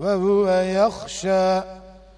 وهو يخشى